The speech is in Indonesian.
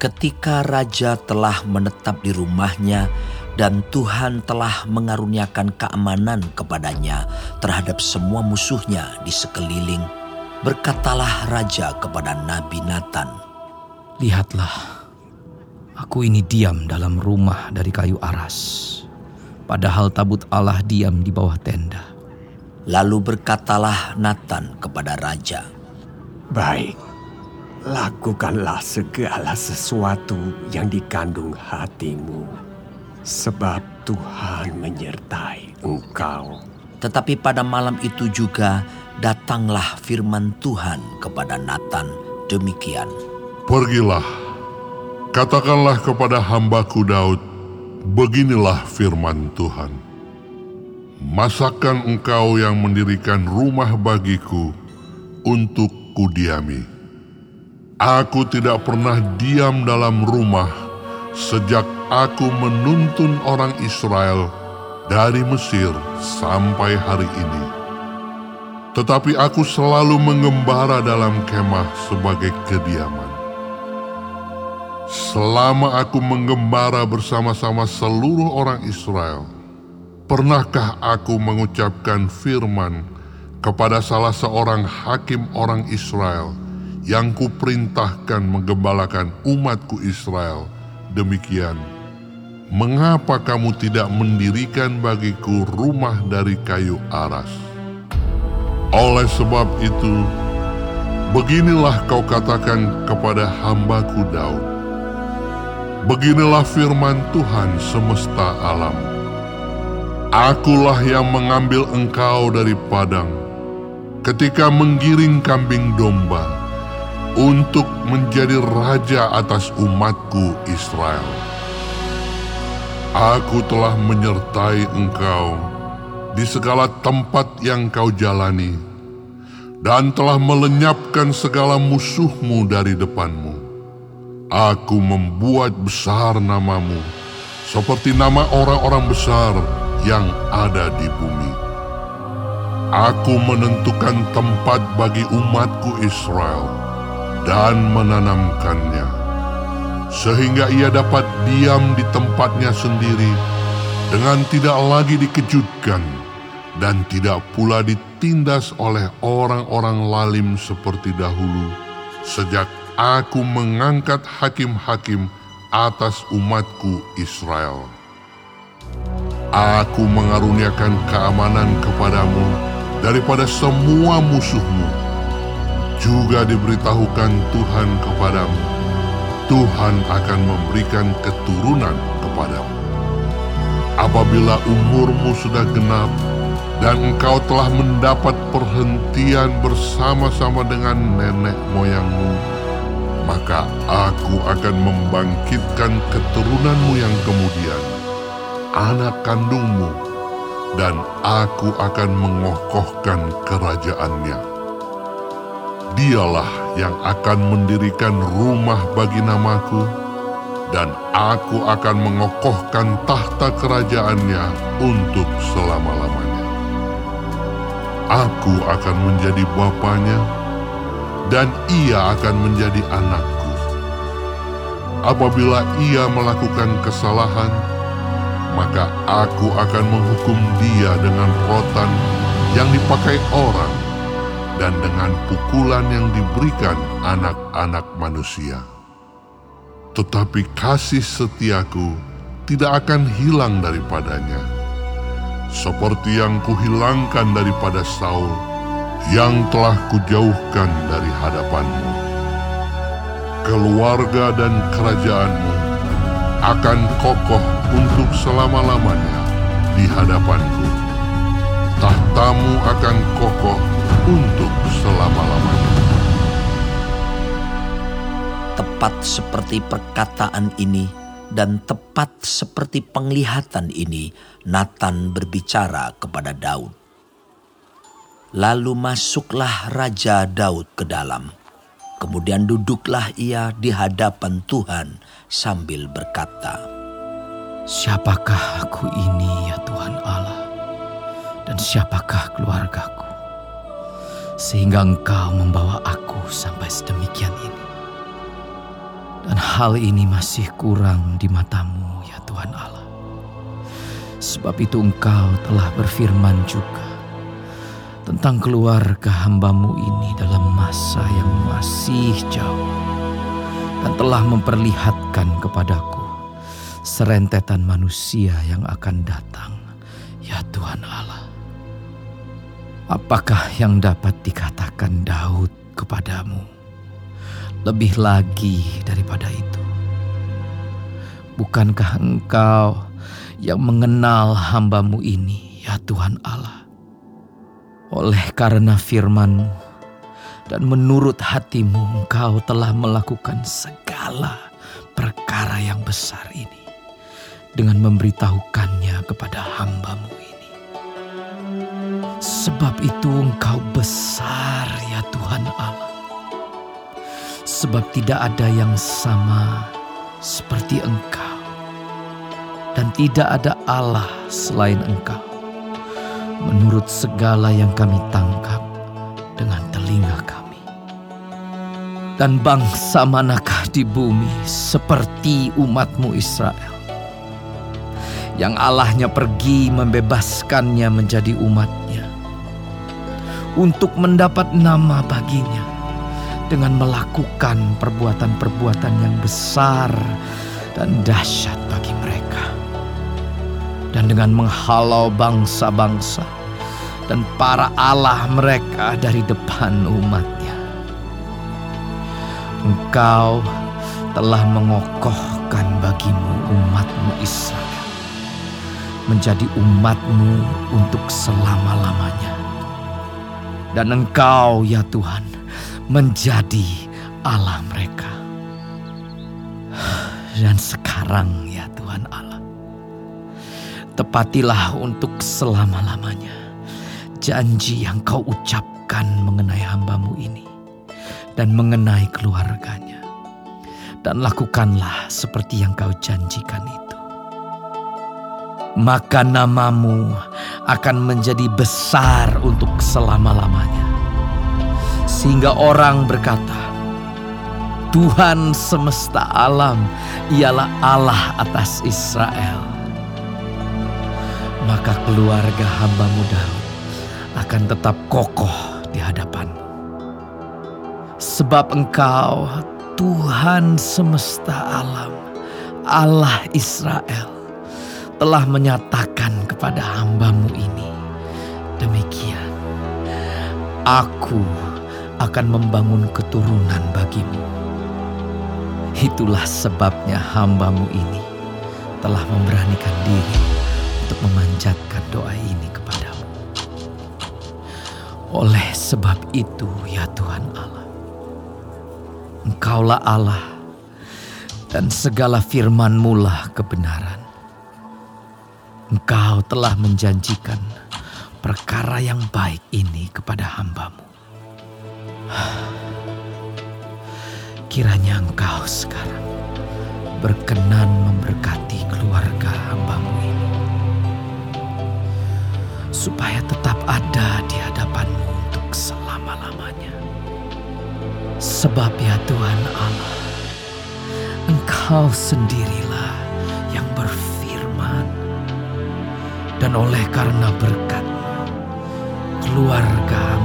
Ketika raja telah menetap di rumahnya dan Tuhan telah mengaruniakan keamanan kepadanya terhadap semua musuhnya di sekeliling, berkatalah raja kepada Nabi Nathan, Lihatlah, aku ini diam dalam rumah dari kayu aras, padahal tabut Allah diam di bawah tenda. Lalu berkatalah Nathan kepada raja, Baik, lakukanlah segala sesuatu yang dikandung hatimu, sebab Tuhan menyertai engkau. Tetapi pada malam itu juga datanglah firman Tuhan kepada Nathan demikian. Pergilah, katakanlah kepada hambaku Daud, beginilah firman Tuhan. Masakan engkau yang mendirikan rumah bagiku untuk kudiami. Aku tidak pernah diam dalam rumah sejak aku menuntun orang Israel dari Mesir sampai hari ini. Tetapi aku selalu mengembara dalam kemah sebagai kediaman. Selama aku mengembara bersama-sama seluruh orang Israel, pernahkah aku mengucapkan firman kepada salah seorang hakim orang Israel yang kuperintahkan menggembalakan umatku Israel demikian, mengapa kamu tidak mendirikan bagiku rumah dari kayu aras? Oleh sebab itu, beginilah kau katakan kepada hambaku Daud, Beginilah firman Tuhan semesta alam. Akulah yang mengambil engkau dari padang ketika menggiring kambing domba untuk menjadi raja atas umatku Israel. Aku telah menyertai engkau di segala tempat yang kau jalani dan telah melenyapkan segala musuhmu dari depanmu. Aku membuat besar namamu, seperti nama orang-orang besar yang ada di bumi. Aku menentukan tempat bagi umatku Israel dan menanamkannya, sehingga ia dapat diam di tempatnya sendiri dengan tidak lagi dikejutkan dan tidak pula ditindas oleh orang-orang lalim seperti dahulu, sejak aku mengangkat hakim-hakim atas umatku Israel. Aku mengaruniakan keamanan kepadamu daripada semua musuhmu. Juga diberitahukan Tuhan kepadamu, Tuhan akan memberikan keturunan kepadamu. Apabila umurmu sudah genap dan engkau telah mendapat perhentian bersama-sama dengan nenek moyangmu, maka aku akan membangkitkan keturunanmu yang kemudian, anak kandungmu, dan aku akan mengokohkan kerajaannya. Dialah yang akan mendirikan rumah bagi namaku, dan aku akan mengokohkan tahta kerajaannya untuk selama-lamanya. Aku akan menjadi bapaknya, dan ia akan menjadi anakku. Apabila ia melakukan kesalahan, maka aku akan menghukum dia dengan rotan yang dipakai orang dan dengan pukulan yang diberikan anak-anak manusia. Tetapi kasih setiaku tidak akan hilang daripadanya, seperti yang kuhilangkan daripada Saul yang telah kujauhkan dari hadapanmu. Keluarga dan kerajaanmu akan kokoh untuk selama-lamanya di hadapanku. Tahtamu akan kokoh untuk selama-lamanya. Tepat seperti perkataan ini dan tepat seperti penglihatan ini, Nathan berbicara kepada Daud. Lalu masuklah Raja Daud ke dalam. Kemudian duduklah ia di hadapan Tuhan sambil berkata, Siapakah aku ini ya Tuhan Allah? Dan siapakah keluargaku? Sehingga engkau membawa aku sampai sedemikian ini. Dan hal ini masih kurang di matamu ya Tuhan Allah. Sebab itu engkau telah berfirman juga tentang keluarga hambamu ini dalam masa yang masih jauh. Dan telah memperlihatkan kepadaku serentetan manusia yang akan datang ya Tuhan Allah. Apakah yang dapat dikatakan Daud kepadamu? lebih lagi daripada itu. Bukankah engkau yang mengenal hambamu ini, ya Tuhan Allah? Oleh karena firmanmu dan menurut hatimu engkau telah melakukan segala perkara yang besar ini dengan memberitahukannya kepada hambamu ini. Sebab itu engkau besar ya Tuhan Allah. Sebab tidak ada yang sama seperti Engkau, dan tidak ada Allah selain Engkau. Menurut segala yang kami tangkap dengan telinga kami, dan bangsa manakah di bumi seperti umatmu Israel, yang Allahnya pergi membebaskannya menjadi umatnya, untuk mendapat nama baginya dengan melakukan perbuatan-perbuatan yang besar dan dahsyat bagi mereka. Dan dengan menghalau bangsa-bangsa dan para Allah mereka dari depan umatnya. Engkau telah mengokohkan bagimu umatmu Israel menjadi umatmu untuk selama-lamanya. Dan engkau ya Tuhan menjadi Allah mereka. Dan sekarang ya Tuhan Allah, tepatilah untuk selama-lamanya janji yang kau ucapkan mengenai hambamu ini dan mengenai keluarganya. Dan lakukanlah seperti yang kau janjikan itu. Maka namamu akan menjadi besar untuk selama-lamanya sehingga orang berkata, Tuhan semesta alam ialah Allah atas Israel. Maka keluarga hambamu Daud akan tetap kokoh di hadapanmu. Sebab engkau Tuhan semesta alam, Allah Israel, telah menyatakan kepada hambamu ini, demikian, Aku akan membangun keturunan bagimu. Itulah sebabnya hambamu ini telah memberanikan diri untuk memanjatkan doa ini kepadamu. Oleh sebab itu ya Tuhan Allah, Engkaulah Allah dan segala firman-Mu lah kebenaran. Engkau telah menjanjikan perkara yang baik ini kepada hambamu. Kiranya engkau sekarang berkenan memberkati keluarga hambamu ini. Supaya tetap ada di hadapanmu untuk selama-lamanya. Sebab ya Tuhan Allah, engkau sendirilah Dan oleh karena berkat keluarga